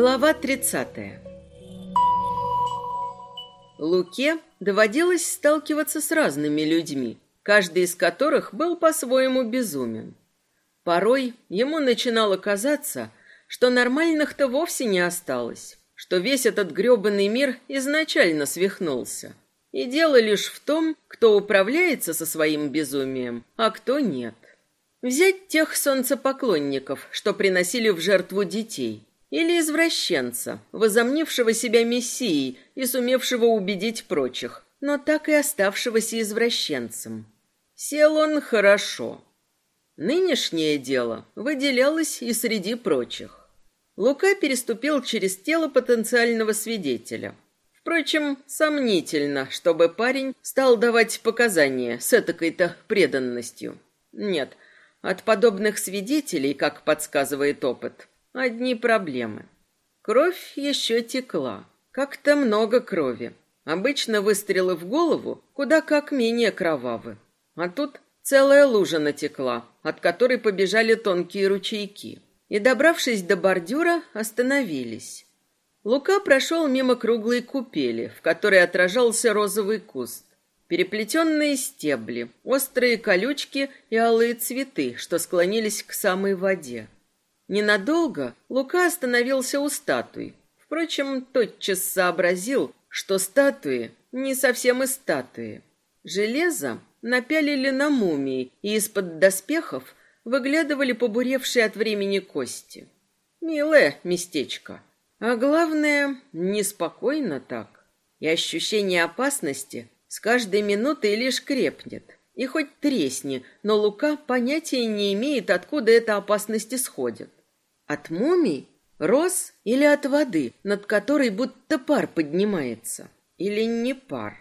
Глава 30. Луке доводилось сталкиваться с разными людьми, каждый из которых был по-своему безумен. Порой ему начинало казаться, что нормальных-то вовсе не осталось, что весь этот грёбаный мир изначально свихнулся. И дело лишь в том, кто управляется со своим безумием, а кто нет. Взять тех солнцепоклонников, что приносили в жертву детей – или извращенца, возомнившего себя мессией и сумевшего убедить прочих, но так и оставшегося извращенцем. Сел он хорошо. Нынешнее дело выделялось и среди прочих. Лука переступил через тело потенциального свидетеля. Впрочем, сомнительно, чтобы парень стал давать показания с этакой-то преданностью. Нет, от подобных свидетелей, как подсказывает опыт, Одни проблемы. Кровь еще текла. Как-то много крови. Обычно выстрелы в голову куда как менее кровавы. А тут целая лужа натекла, от которой побежали тонкие ручейки. И, добравшись до бордюра, остановились. Лука прошел мимо круглой купели, в которой отражался розовый куст. Переплетенные стебли, острые колючки и алые цветы, что склонились к самой воде. Ненадолго Лука остановился у статуи. Впрочем, тотчас сообразил, что статуи не совсем и статуи. Железо напялили на мумии, и из-под доспехов выглядывали побуревшие от времени кости. Милое местечко. А главное, неспокойно так. И ощущение опасности с каждой минутой лишь крепнет. И хоть тресни, но Лука понятия не имеет, откуда эта опасность исходит. От мумий? Роз или от воды, над которой будто пар поднимается? Или не пар?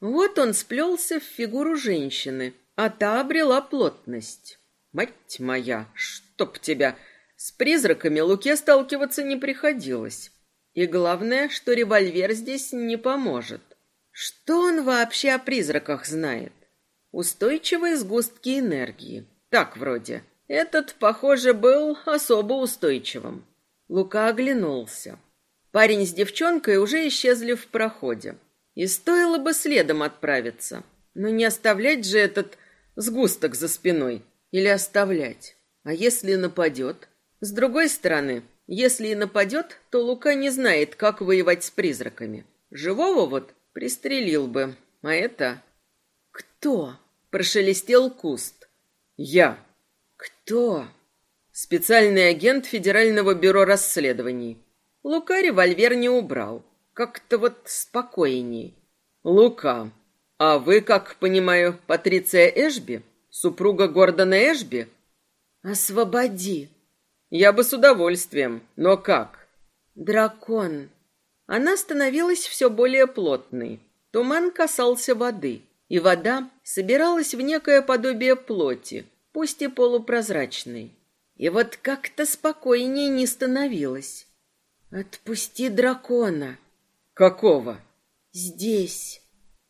Вот он сплелся в фигуру женщины, а та обрела плотность. Мать моя, чтоб тебя! С призраками Луке сталкиваться не приходилось. И главное, что револьвер здесь не поможет. Что он вообще о призраках знает? Устойчивые сгустки энергии. Так вроде. Этот, похоже, был особо устойчивым. Лука оглянулся. Парень с девчонкой уже исчезли в проходе. И стоило бы следом отправиться. Но не оставлять же этот сгусток за спиной. Или оставлять. А если нападет? С другой стороны, если и нападет, то Лука не знает, как воевать с призраками. Живого вот пристрелил бы. А это... Кто? Прошелестел куст. Я. Кто? Специальный агент Федерального бюро расследований. Лука револьвер не убрал. Как-то вот спокойней. Лука, а вы, как понимаю, Патриция Эшби? Супруга Гордона Эшби? Освободи. Я бы с удовольствием, но как? Дракон. Она становилась все более плотной. Туман касался воды, и вода собиралась в некое подобие плоти, пусть и полупрозрачный. И вот как-то спокойнее не становилось. Отпусти дракона. Какого? Здесь.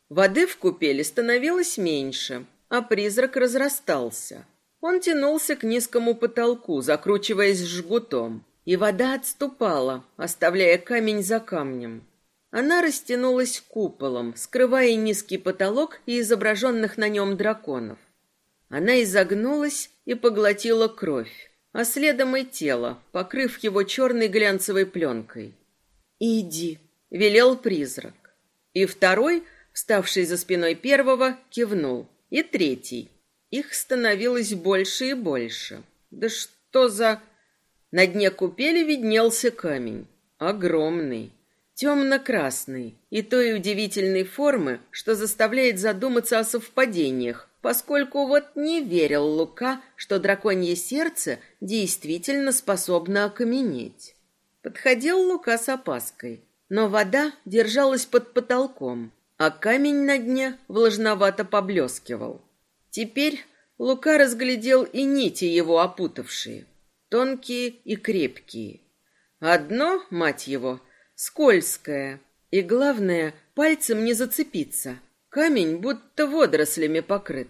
Воды в купели становилось меньше, а призрак разрастался. Он тянулся к низкому потолку, закручиваясь жгутом, и вода отступала, оставляя камень за камнем. Она растянулась куполом, скрывая низкий потолок и изображенных на нем драконов. Она изогнулась и поглотила кровь, а следом и тело, покрыв его черной глянцевой пленкой. «Иди», — велел призрак. И второй, вставший за спиной первого, кивнул. И третий. Их становилось больше и больше. Да что за... На дне купели виднелся камень. Огромный, темно-красный и той удивительной формы, что заставляет задуматься о совпадениях, поскольку вот не верил Лука, что драконье сердце действительно способно окаменеть. Подходил Лука с опаской, но вода держалась под потолком, а камень на дне влажновато поблескивал. Теперь Лука разглядел и нити его опутавшие, тонкие и крепкие. Одно, мать его, скользкое, и главное, пальцем не зацепиться — Камень будто водорослями покрыт.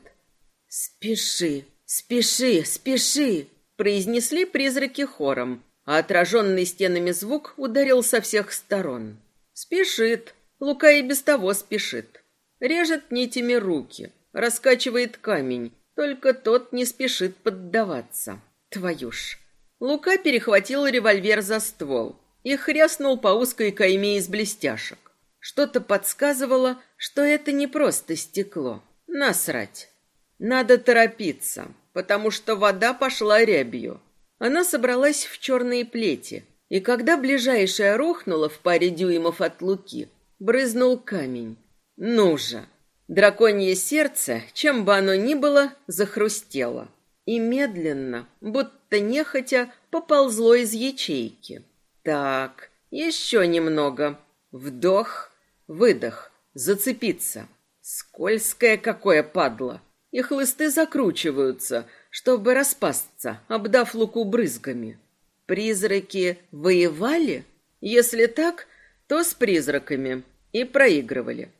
«Спеши, спеши, спеши!» произнесли призраки хором, а отраженный стенами звук ударил со всех сторон. Спешит, Лука и без того спешит. Режет нитями руки, раскачивает камень, только тот не спешит поддаваться. Твою ж. Лука перехватил револьвер за ствол и хряснул по узкой кайме из блестяшек. Что-то подсказывало, что это не просто стекло. Насрать. Надо торопиться, потому что вода пошла рябью. Она собралась в черные плети, и когда ближайшая рухнула в паре дюймов от луки, брызнул камень. Ну же! Драконье сердце, чем бы оно ни было, захрустело. И медленно, будто нехотя, поползло из ячейки. Так, еще немного. Вдох, выдох, зацепиться. Скользкое какое падло. И хлысты закручиваются, чтобы распасться, обдав луку брызгами. Призраки воевали? Если так, то с призраками и проигрывали.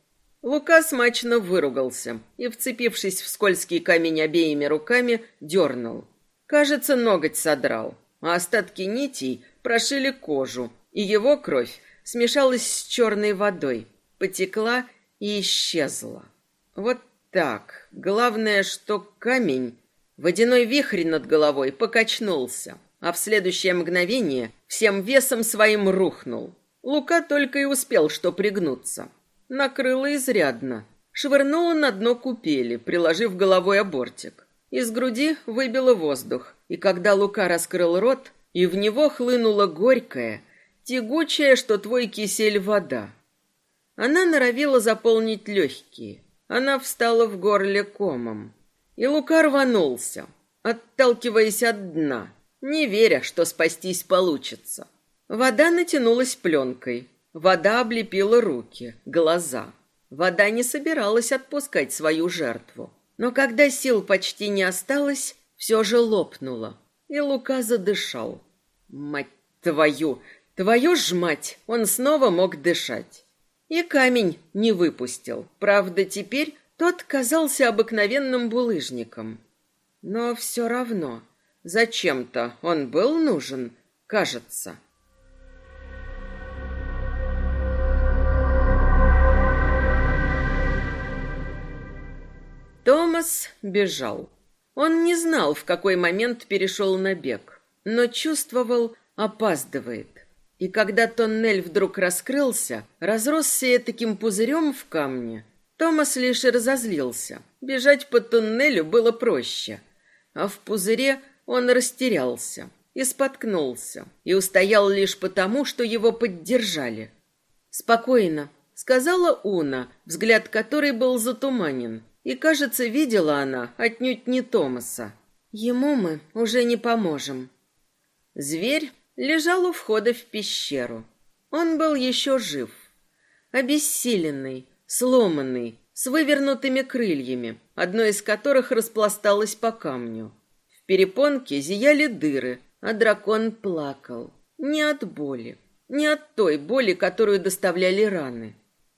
Лука смачно выругался и, вцепившись в скользкий камень обеими руками, дернул. Кажется, ноготь содрал, а остатки нитей прошили кожу, и его кровь смешалась с черной водой, потекла и исчезла. Вот так. Главное, что камень, водяной вихрь над головой, покачнулся, а в следующее мгновение всем весом своим рухнул. Лука только и успел что пригнуться. Накрыло изрядно. Швырнула на дно купели, приложив головой обортик. Из груди выбило воздух, и когда Лука раскрыл рот, и в него хлынула горькая, тягучая, что твой кисель вода. Она норовила заполнить легкие. Она встала в горле комом. И Лука рванулся, отталкиваясь от дна, не веря, что спастись получится. Вода натянулась пленкой. Вода облепила руки, глаза. Вода не собиралась отпускать свою жертву. Но когда сил почти не осталось, все же лопнула. И Лука задышал. Мать твою, твою ж мать, он снова мог дышать. И камень не выпустил. Правда, теперь тот казался обыкновенным булыжником. Но все равно, зачем-то он был нужен, кажется. Томас бежал. Он не знал, в какой момент перешел на бег, но чувствовал, опаздывает. И когда тоннель вдруг раскрылся, разросся таким пузырем в камне, Томас лишь разозлился. Бежать по туннелю было проще. А в пузыре он растерялся и споткнулся, и устоял лишь потому, что его поддержали. «Спокойно», — сказала Уна, взгляд которой был затуманен, и, кажется, видела она отнюдь не Томаса. «Ему мы уже не поможем». Зверь лежал у входа в пещеру. Он был еще жив, обессиленный, сломанный, с вывернутыми крыльями, одно из которых распласталось по камню. В перепонке зияли дыры, а дракон плакал. Не от боли, не от той боли, которую доставляли раны.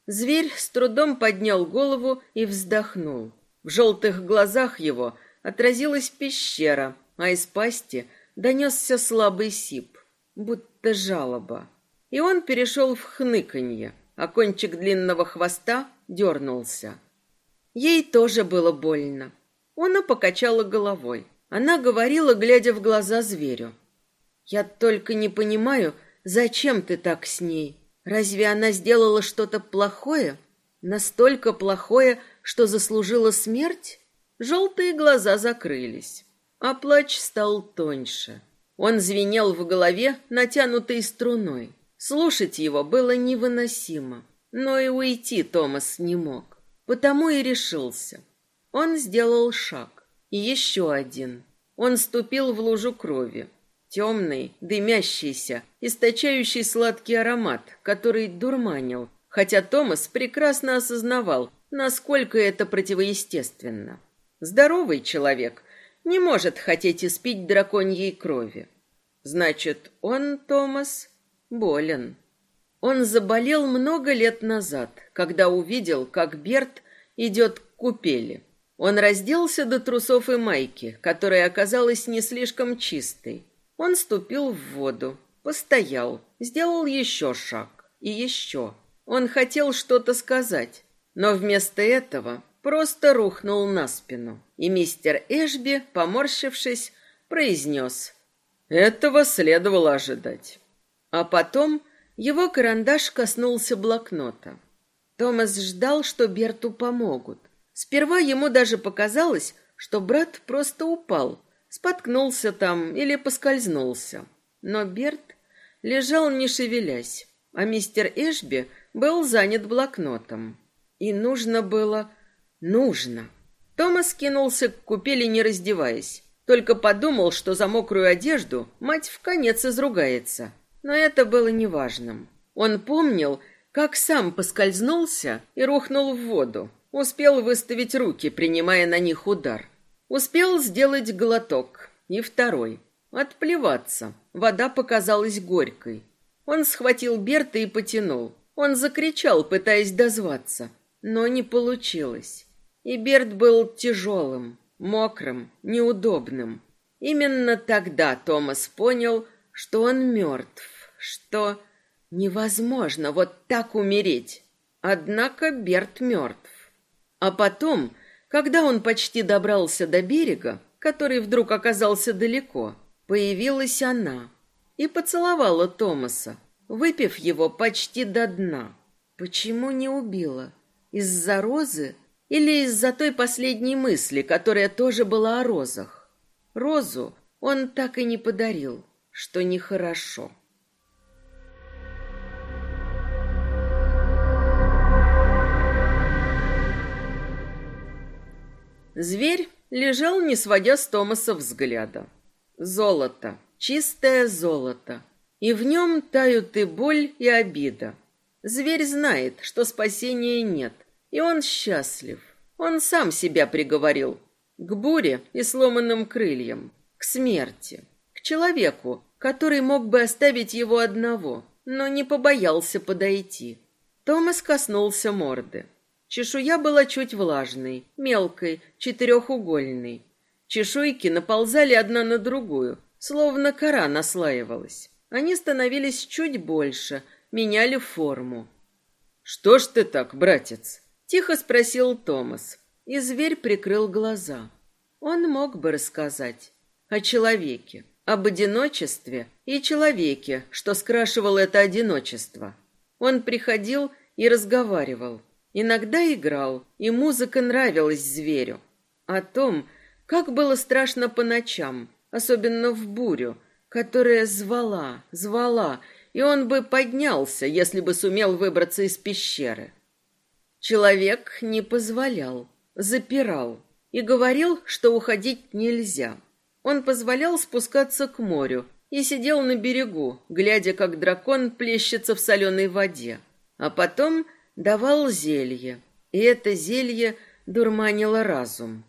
Зверь с трудом поднял голову и вздохнул. В желтых глазах его отразилась пещера, а из пасти донесся слабый сип будто жалоба. И он перешел в хныканье, а кончик длинного хвоста дернулся. Ей тоже было больно. Она покачала головой. Она говорила, глядя в глаза зверю. «Я только не понимаю, зачем ты так с ней? Разве она сделала что-то плохое? Настолько плохое, что заслужила смерть?» Желтые глаза закрылись, а плач стал тоньше. Он звенел в голове натянутой струной. Слушать его было невыносимо, но и уйти Томас не мог. Потому и решился. Он сделал шаг. И еще один. Он ступил в лужу крови. Темный, дымящийся, источающий сладкий аромат, который дурманил, хотя Томас прекрасно осознавал, насколько это противоестественно. Здоровый человек не может хотеть испить драконьей крови. Значит, он, Томас, болен. Он заболел много лет назад, когда увидел, как Берт идет к купели. Он разделся до трусов и майки, которая оказалась не слишком чистой. Он ступил в воду, постоял, сделал еще шаг и еще. Он хотел что-то сказать, но вместо этого просто рухнул на спину. И мистер Эшби, поморщившись, произнес «Этого следовало ожидать». А потом его карандаш коснулся блокнота. Томас ждал, что Берту помогут. Сперва ему даже показалось, что брат просто упал, споткнулся там или поскользнулся. Но Берт лежал не шевелясь, а мистер Эшби был занят блокнотом. И нужно было... Нужно. Томас кинулся к купели, не раздеваясь. Только подумал, что за мокрую одежду мать в конец изругается. Но это было неважным. Он помнил, как сам поскользнулся и рухнул в воду. Успел выставить руки, принимая на них удар. Успел сделать глоток. И второй. Отплеваться. Вода показалась горькой. Он схватил Берта и потянул. Он закричал, пытаясь дозваться. Но не получилось. И Берт был тяжелым, мокрым, неудобным. Именно тогда Томас понял, что он мертв, что невозможно вот так умереть. Однако Берт мертв. А потом, когда он почти добрался до берега, который вдруг оказался далеко, появилась она и поцеловала Томаса, выпив его почти до дна. Почему не убила? Из-за розы или из-за той последней мысли, которая тоже была о розах? Розу он так и не подарил, что нехорошо. Зверь лежал, не сводя с Томаса взгляда. Золото, чистое золото. И в нем тают и боль, и обида. Зверь знает, что спасения нет, и он счастлив. Он сам себя приговорил к буре и сломанным крыльям, к смерти, к человеку, который мог бы оставить его одного, но не побоялся подойти. Томас коснулся морды. Чешуя была чуть влажной, мелкой, четырехугольной. Чешуйки наползали одна на другую, словно кора наслаивалась. Они становились чуть больше, меняли форму. «Что ж ты так, братец?» — тихо спросил Томас, и зверь прикрыл глаза. Он мог бы рассказать о человеке, об одиночестве и человеке, что скрашивал это одиночество. Он приходил и разговаривал, Иногда играл, и музыка нравилась зверю. О том, как было страшно по ночам, особенно в бурю, которая звала, звала, и он бы поднялся, если бы сумел выбраться из пещеры. Человек не позволял, запирал и говорил, что уходить нельзя. Он позволял спускаться к морю и сидел на берегу, глядя, как дракон плещется в соленой воде. А потом давал зелье, и это зелье дурманило разум.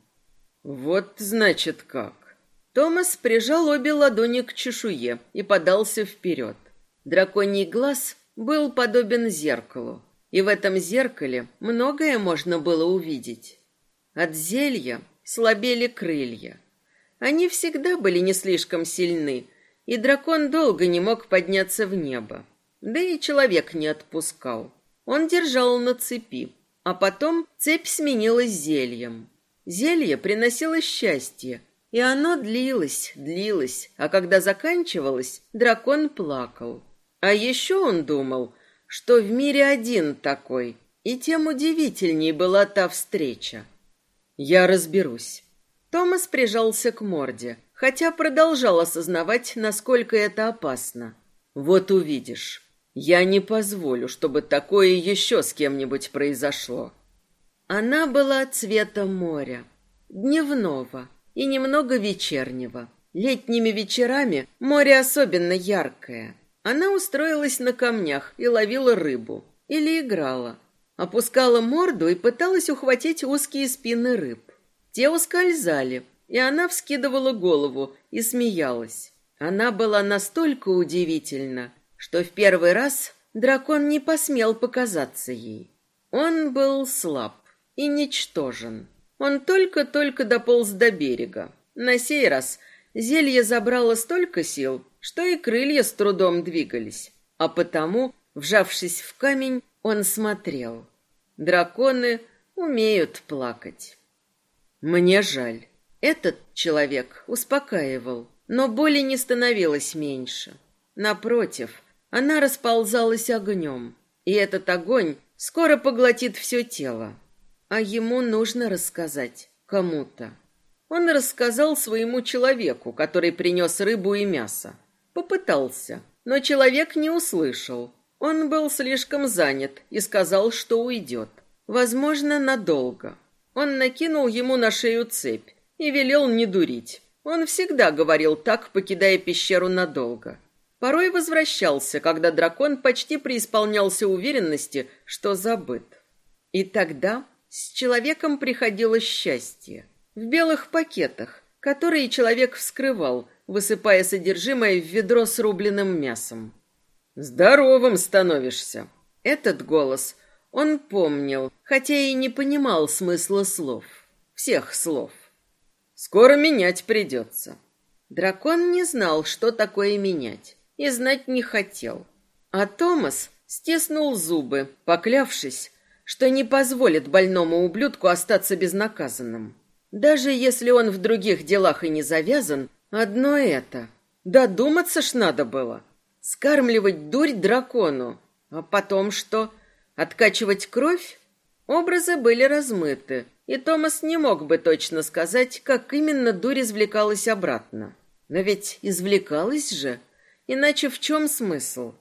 Вот значит как. Томас прижал обе ладони к чешуе и подался вперед. Драконий глаз был подобен зеркалу, и в этом зеркале многое можно было увидеть. От зелья слабели крылья. Они всегда были не слишком сильны, и дракон долго не мог подняться в небо. Да и человек не отпускал. Он держал на цепи, а потом цепь сменилась зельем. Зелье приносило счастье, и оно длилось, длилось, а когда заканчивалось, дракон плакал. А еще он думал, что в мире один такой, и тем удивительней была та встреча. «Я разберусь». Томас прижался к морде, хотя продолжал осознавать, насколько это опасно. «Вот увидишь». Я не позволю, чтобы такое еще с кем-нибудь произошло. Она была цвета моря, дневного и немного вечернего. Летними вечерами море особенно яркое. Она устроилась на камнях и ловила рыбу. Или играла. Опускала морду и пыталась ухватить узкие спины рыб. Те ускользали, и она вскидывала голову и смеялась. Она была настолько удивительна, что в первый раз дракон не посмел показаться ей. Он был слаб и ничтожен. Он только-только дополз до берега. На сей раз зелье забрало столько сил, что и крылья с трудом двигались, а потому, вжавшись в камень, он смотрел. Драконы умеют плакать. Мне жаль. Этот человек успокаивал, но боли не становилось меньше. Напротив, она расползалась огнем, и этот огонь скоро поглотит все тело. А ему нужно рассказать кому-то. Он рассказал своему человеку, который принес рыбу и мясо. Попытался, но человек не услышал. Он был слишком занят и сказал, что уйдет. Возможно, надолго. Он накинул ему на шею цепь и велел не дурить. Он всегда говорил так, покидая пещеру надолго. Порой возвращался, когда дракон почти преисполнялся уверенности, что забыт. И тогда с человеком приходило счастье. В белых пакетах, которые человек вскрывал, высыпая содержимое в ведро с рубленым мясом. Здоровым становишься. Этот голос он помнил, хотя и не понимал смысла слов. Всех слов. Скоро менять придется. Дракон не знал, что такое менять, и знать не хотел. А Томас стиснул зубы, поклявшись, что не позволит больному ублюдку остаться безнаказанным. Даже если он в других делах и не завязан, одно это. Додуматься ж надо было. Скармливать дурь дракону. А потом что? Откачивать кровь? Образы были размыты, и Томас не мог бы точно сказать, как именно дурь извлекалась обратно. Но ведь извлекалась же. Иначе в чем смысл?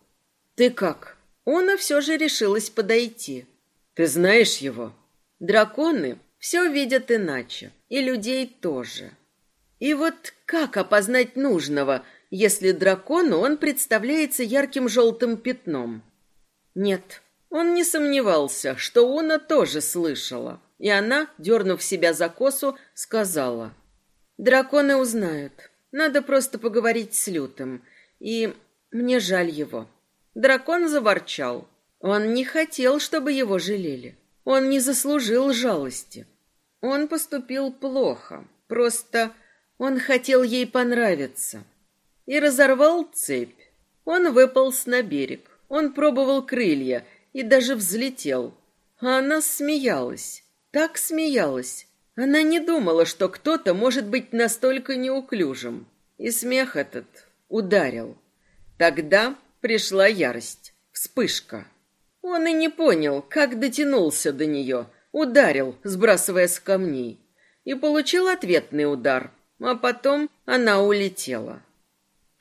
Ты как? Она все же решилась подойти. Ты знаешь его? Драконы все видят иначе, и людей тоже. И вот как опознать нужного, если дракону он представляется ярким желтым пятном. Нет, он не сомневался, что Уна тоже слышала, и она, дернув себя за косу, сказала. «Драконы узнают. Надо просто поговорить с Лютым. И мне жаль его». Дракон заворчал. Он не хотел, чтобы его жалели. Он не заслужил жалости. Он поступил плохо. Просто он хотел ей понравиться и разорвал цепь. Он выполз на берег. Он пробовал крылья и даже взлетел. А она смеялась. Так смеялась. Она не думала, что кто-то может быть настолько неуклюжим. И смех этот ударил. Тогда пришла ярость, вспышка. Он и не понял, как дотянулся до нее, ударил, сбрасывая с камней. И получил ответный удар, а потом она улетела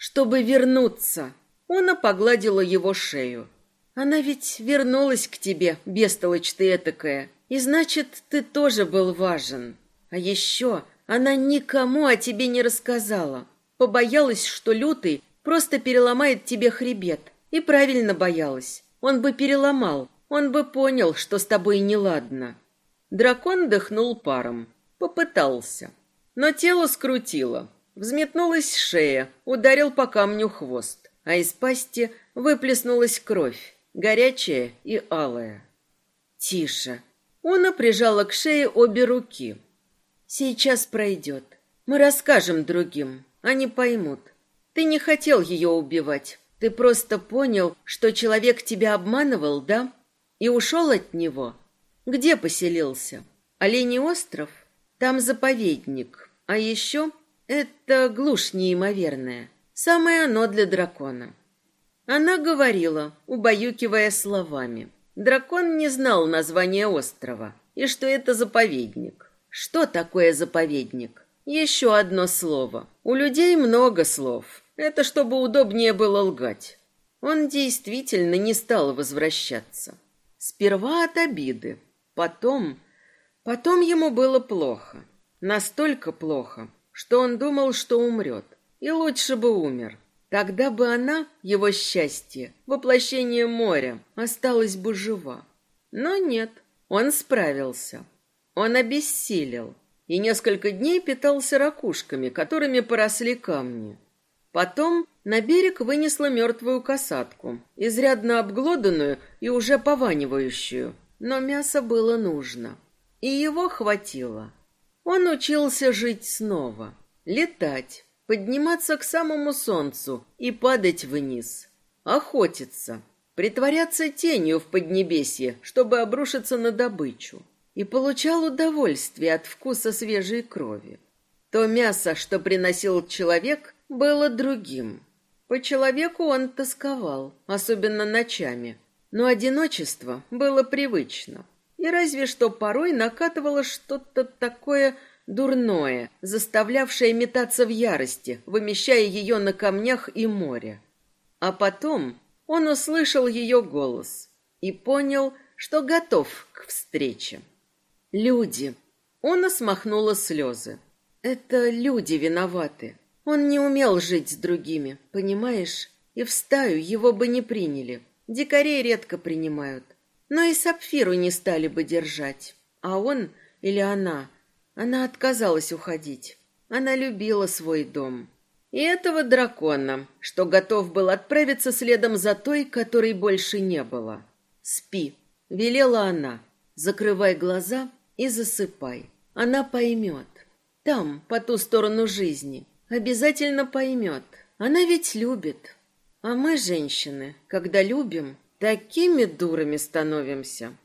чтобы вернуться. Она погладила его шею. Она ведь вернулась к тебе, бестолочь ты этакая. И значит, ты тоже был важен. А еще она никому о тебе не рассказала. Побоялась, что Лютый просто переломает тебе хребет. И правильно боялась. Он бы переломал. Он бы понял, что с тобой неладно. Дракон дыхнул паром. Попытался. Но тело скрутило. Взметнулась шея, ударил по камню хвост, а из пасти выплеснулась кровь, горячая и алая. «Тише!» Уна прижала к шее обе руки. «Сейчас пройдет. Мы расскажем другим. Они поймут. Ты не хотел ее убивать. Ты просто понял, что человек тебя обманывал, да? И ушел от него. Где поселился? Оленей остров? Там заповедник. А еще это глушь неимоверная. Самое оно для дракона. Она говорила, убаюкивая словами. Дракон не знал названия острова и что это заповедник. Что такое заповедник? Еще одно слово. У людей много слов. Это чтобы удобнее было лгать. Он действительно не стал возвращаться. Сперва от обиды. Потом... Потом ему было плохо. Настолько плохо, что он думал, что умрет, и лучше бы умер. Тогда бы она, его счастье, воплощение моря, осталась бы жива. Но нет, он справился. Он обессилел и несколько дней питался ракушками, которыми поросли камни. Потом на берег вынесла мертвую касатку, изрядно обглоданную и уже пованивающую, но мясо было нужно, и его хватило. Он учился жить снова, летать, подниматься к самому солнцу и падать вниз, охотиться, притворяться тенью в поднебесье, чтобы обрушиться на добычу, и получал удовольствие от вкуса свежей крови. То мясо, что приносил человек, было другим. По человеку он тосковал, особенно ночами, но одиночество было привычно. И разве что порой накатывало что-то такое дурное, заставлявшее метаться в ярости, вымещая ее на камнях и море. А потом он услышал ее голос и понял, что готов к встрече. Люди. Он смахнула слезы. Это люди виноваты. Он не умел жить с другими, понимаешь? И в стаю его бы не приняли. Дикарей редко принимают. Но и сапфиру не стали бы держать. А он или она, она отказалась уходить. Она любила свой дом. И этого дракона, что готов был отправиться следом за той, которой больше не было. «Спи», — велела она. «Закрывай глаза и засыпай. Она поймет. Там, по ту сторону жизни. Обязательно поймет. Она ведь любит. А мы, женщины, когда любим, такими дурами становимся».